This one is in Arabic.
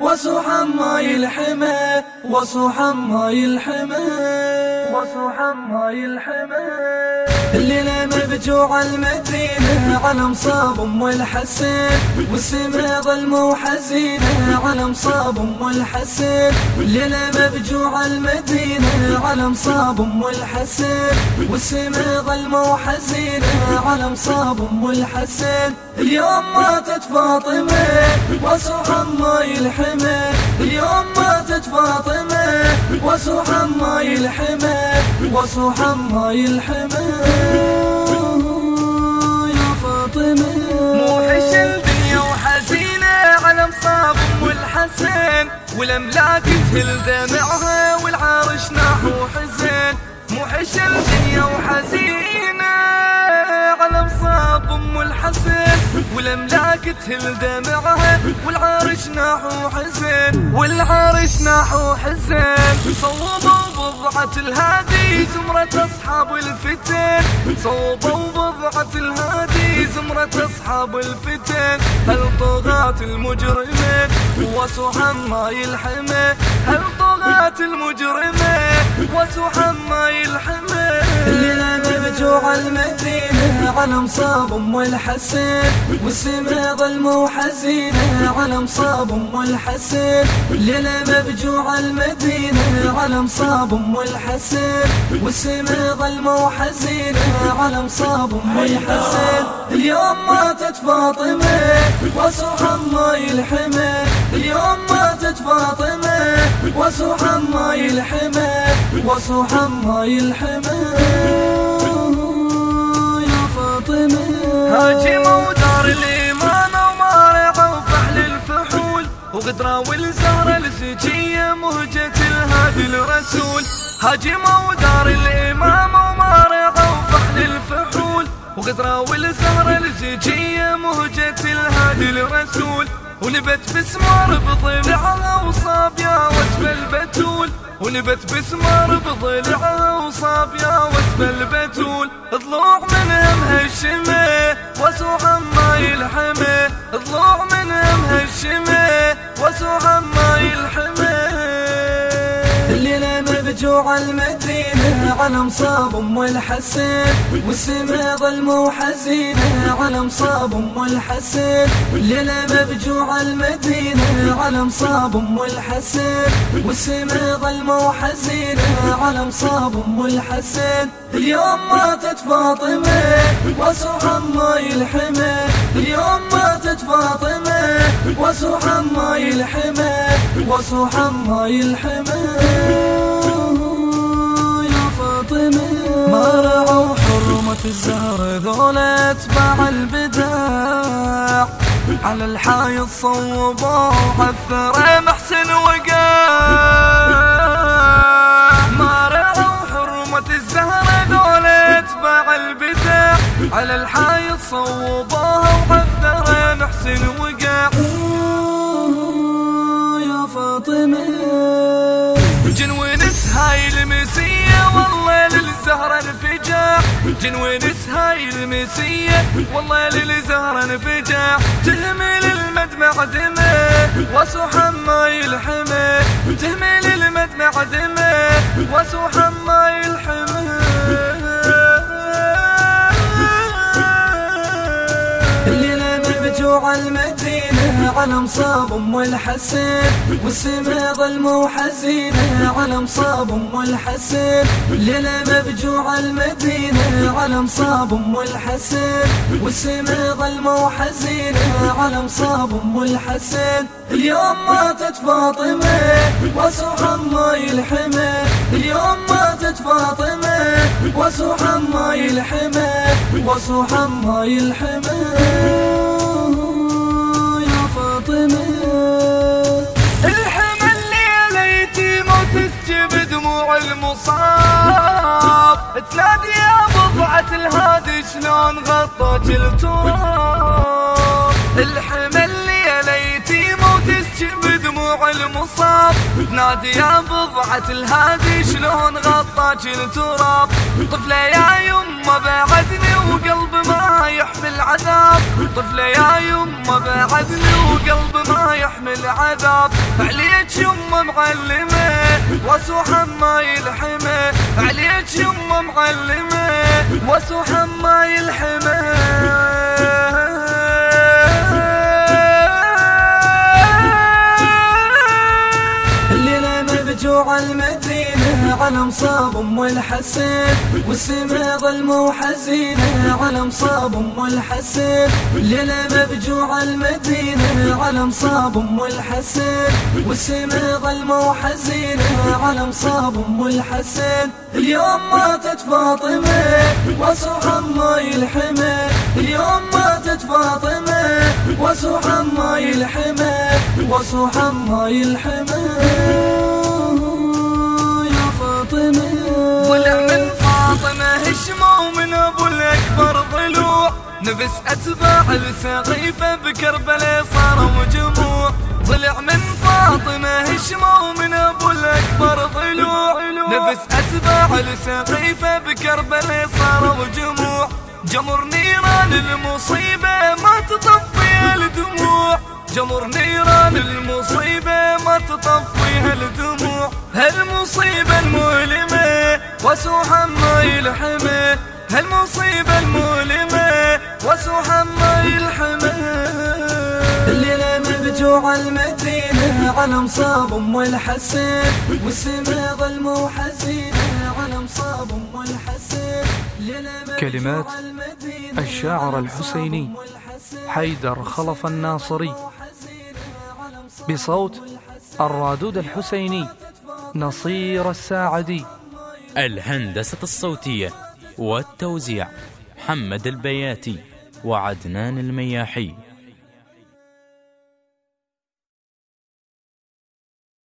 وسوحا ماي الحمى وسوحا ماي الحمى وسوحا ماي الحمى. الليلة مبجوع المدينة على مصاب أم الحسين والسما ظلمة وحزينة على مصاب أم الحسين. الليلة مبجوع المدينة على مصاب أم الحسين. والسما ظلمة وحزينة على مصاب أم الحسين. اليوم ماتت فاطمة وسوحا ماي الحمى اليوم ماتت فاطمة وسوحا ماي الحمى وسوحا ماي الحمى والأملاك تهل دمعها والعرش نحو حزين موحش الدنيا وحزينة على مصاب أم الحسين والأملاك تهل دمعها والعرش نحو حزين والعرش نحو حزين صوبوا بضعة الهادي زمرة أصحاب الفتن. صوبوا بضعة الهادي زمرة أصحاب الفتن. هل طغاة المجرمين؟ وسحا ما يلحمه هل طغاة المجرمين؟ وسحا ما يلحمه الليلة مبجوع المدينة على مصاب أم الحسين والسما ظلمة وحزينة على مصاب أم الحسين الليلة مبجوع المدينة. على مصاب أم الحسين والسما ظلمة وحزينة على مصاب أم الحسين. اليوم ماتت فاطمة وسوحا ماي الحمى اليوم ماتت فاطمة الحمى وسوحا ماي الحمى يا فاطمة هاجموا دار الإمامة ومارعوا فحل الفحول. وقدرة والزهرة الزكية مهجة الهادي الرسول. هاجموا دار الإمامة ومارعوا فحل الفحول. وقدرة والزهرة الزكية مهجة الهادي الرسول. ونبت بسمار بضلعها وصاب يا البتول. ونبت بسمار بضلعها وصاب يا البتول. ضلوع من همها الشمه وسوعا ما يلحمة. ضلوع من همها الشمه وسوعا ما يلحمة. الليلة مبجوع المدينة على مصاب أم الحسين والسما ظلمة وحزينة. على مصاب أم الحسين الليلة مبجوع المدينة. على مصاب أم الحسين والسما ظلمة وحزينة. على مصاب أم الحسين اليوم ماتت فاطمة. وسوحا ماي الحمى اليوم ماتت فاطمة. وسوحا ماي الحمى وسوحا ماي الحمى الزهر ذولا اتباع البداع. على الحايط صوبوا عثر محسن وقاع. ما رعوا حرمة الزهرة دول اتباع البدع على الحايط صوبوها وعثر محسن وقاع. يا فاطمة. جنونس انفجاع جنونس هاي المسية؟ والله للزهرة انفجاع تهمل المدمع دمه وسحا ما يلحمه. تهمل المدمع دمه وسحا ما يلحمه. مبجوع المدينة على مصاب أم الحسين والسما ظلمة وحزينة على مصاب أم الحسين. الليلة مبجوع المدينة على مصاب أم الحسين والسما ظلمة وحزينة على مصاب أم الحسين. اليوم ماتت فاطمة وسوحا ماي الحمى اليوم ماتت فاطمة وسوحا ماي الحمى وسوحا ماي الحمى يا المصاب تنادي يا بضعة الهادي شلون غطت التراب الحمى الليلة يتيم وتسجب دموع المصاب. نادي يا بضعة الهادي شلون غطاك التراب طفلة يا يمه بعدني وقلب ما يحمل عذاب. طفلة يا يمه بعدني وقلب ما يحمل عذاب. عليك يمه معلمة وسوحا ما يلحمة. عليك يمه معلمة وسوحا رجوع المدينة على مصاب أم الحسين والسما ظلمة وحزينة على مصاب أم الحسين. ليلة مبجوع المدينة على مصاب أم الحسين والسما ظلمة وحزينة على مصاب أم الحسين. اليوم ماتت فاطمة وصوحا ما يلحمه. اليوم ماتت فاطمة وصوحا ما يلحمه. وصوحا ما يلحمه. نفس أتباع السقيفة بكربلاء صاروا جموع طلع من فاطمة هشموا من أبو الأكبر ضلوع نفس أتباع السقيفة بكربلاء صاروا جموع جمر نيران المصيبة ما تطفيها الدموع. جمر نيران المصيبة ما تطفيها الدموع هالمصيبة المؤلمة وسوحا ما يلحمه هالمصيبة المؤلمة وسوحا ما يلحمه. الليلة مبجوع المدينة على مصاب أم الحسين والسما ظلمة وحزينة على مصاب أم الحسين. كلمات الشاعر الحسيني حيدر خلف الناصري. بصوت الرادود الحسيني نصير الساعدي. الهندسة الصوتية والتوزيع محمد البياتي وعدنان المياحي.